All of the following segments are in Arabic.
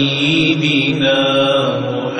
黎明了，我。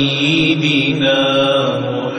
黎明了。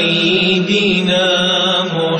أيدينا محمد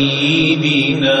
طيبنا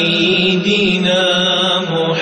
أيدينا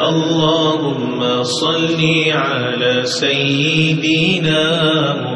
اللهم صل على سيدنا محمد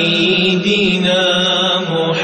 أيدينا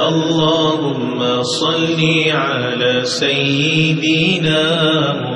اللهم صل على سيدنا محمد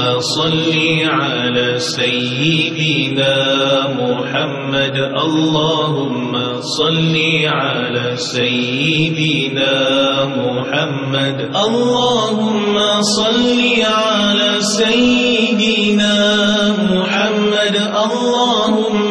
صل على سيدنا محمد. اللهم صل على سيدنا محمد. اللهم صل على سيدنا محمد. اللهم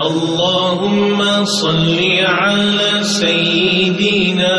اللهم صل على سيدنا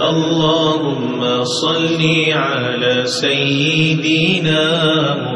اللهم صل على سيدنا محمد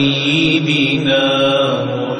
سيدنا محمد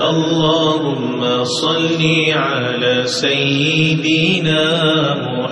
اللهم صل على سيدنا محمد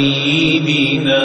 طيبنا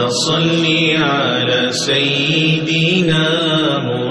صل على سيدنا محمد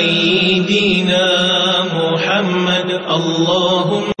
محمد اللهم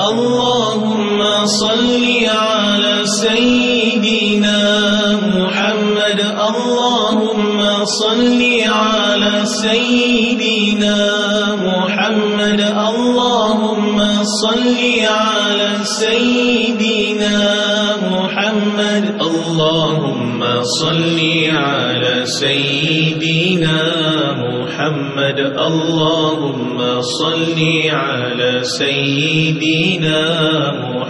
اللهم صل على سيدنا محمد. اللهم صل على سيدنا محمد. اللهم صل على سيدنا محمد. اللهم صل على سيدنا محمد. اللهم صل على سيدنا محمد.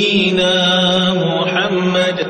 نبينا محمد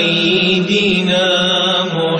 أيدينا محمد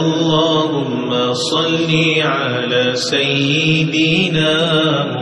اللهم صل على سيدنا محمد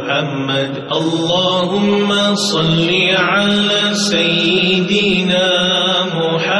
اللهم صل على سيدنا محمد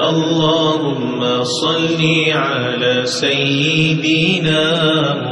اللهم صل على سيدنا محمد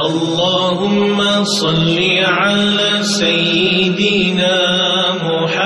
اللهم صل على سيدنا محمد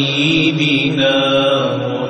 سيدنا محمد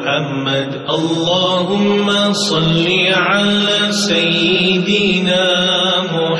محمد. اللهم صل على سيدنا محمد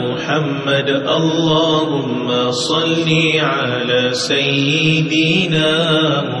اللهم صل على سيدنا محمد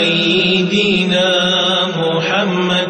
سيدنا محمد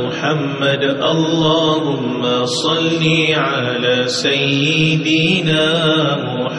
اللهم صل على سيدنا محمد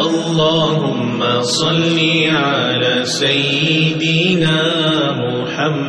اللهم صل على سيدنا محمد.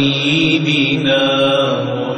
سيدنا محمد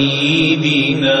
سيدنا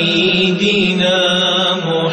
أيدينا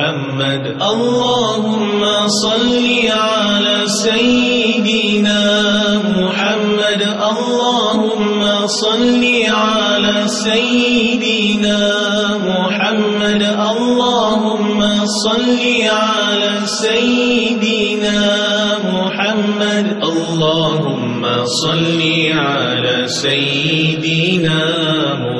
محمد. اللهم صل على سيدنا محمد. اللهم صل على سيدنا محمد. اللهم صل على سيدنا محمد. اللهم صل على سيدنا محمد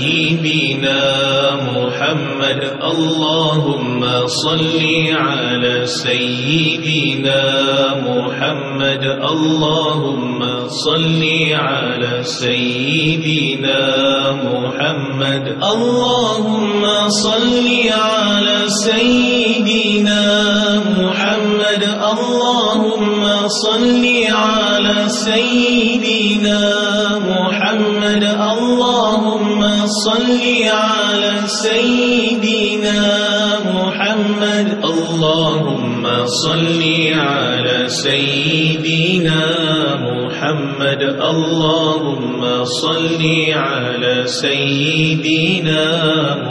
محمد. اللهم صل على سيدنا محمد. اللهم صل على سيدنا محمد. اللهم صل على سيدنا محمد. اللهم صل على سيدنا محمد. اللهم اللهم صل على سيدنا محمد. اللهم على سيدنا محمد. اللهم على سيدنا محمد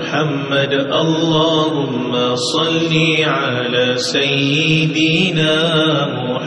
اللهم صل على سيدنا محمد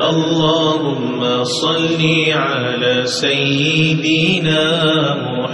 اللهم صل على سيدنا محمد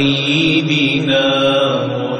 سيدنا محمد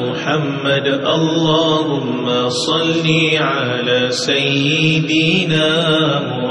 اللهم صل على سيدنا محمد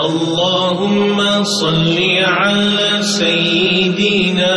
اللهم صل على سيدنا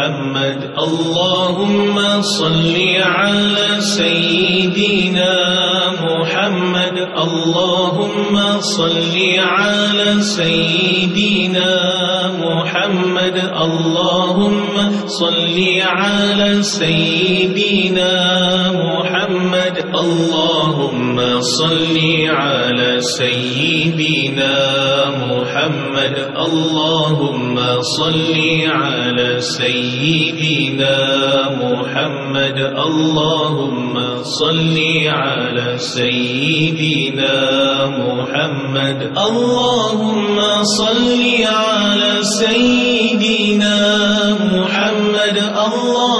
محمد. اللهم صل على سيدنا محمد. اللهم صل على سيدنا محمد. اللهم صل على سيدنا محمد. اللهم صل على سيدنا محمد. اللهم صل على سيدنا محمد. اللهم صل على سيدنا محمد. اللهم صل على سيدنا محمد. اللهم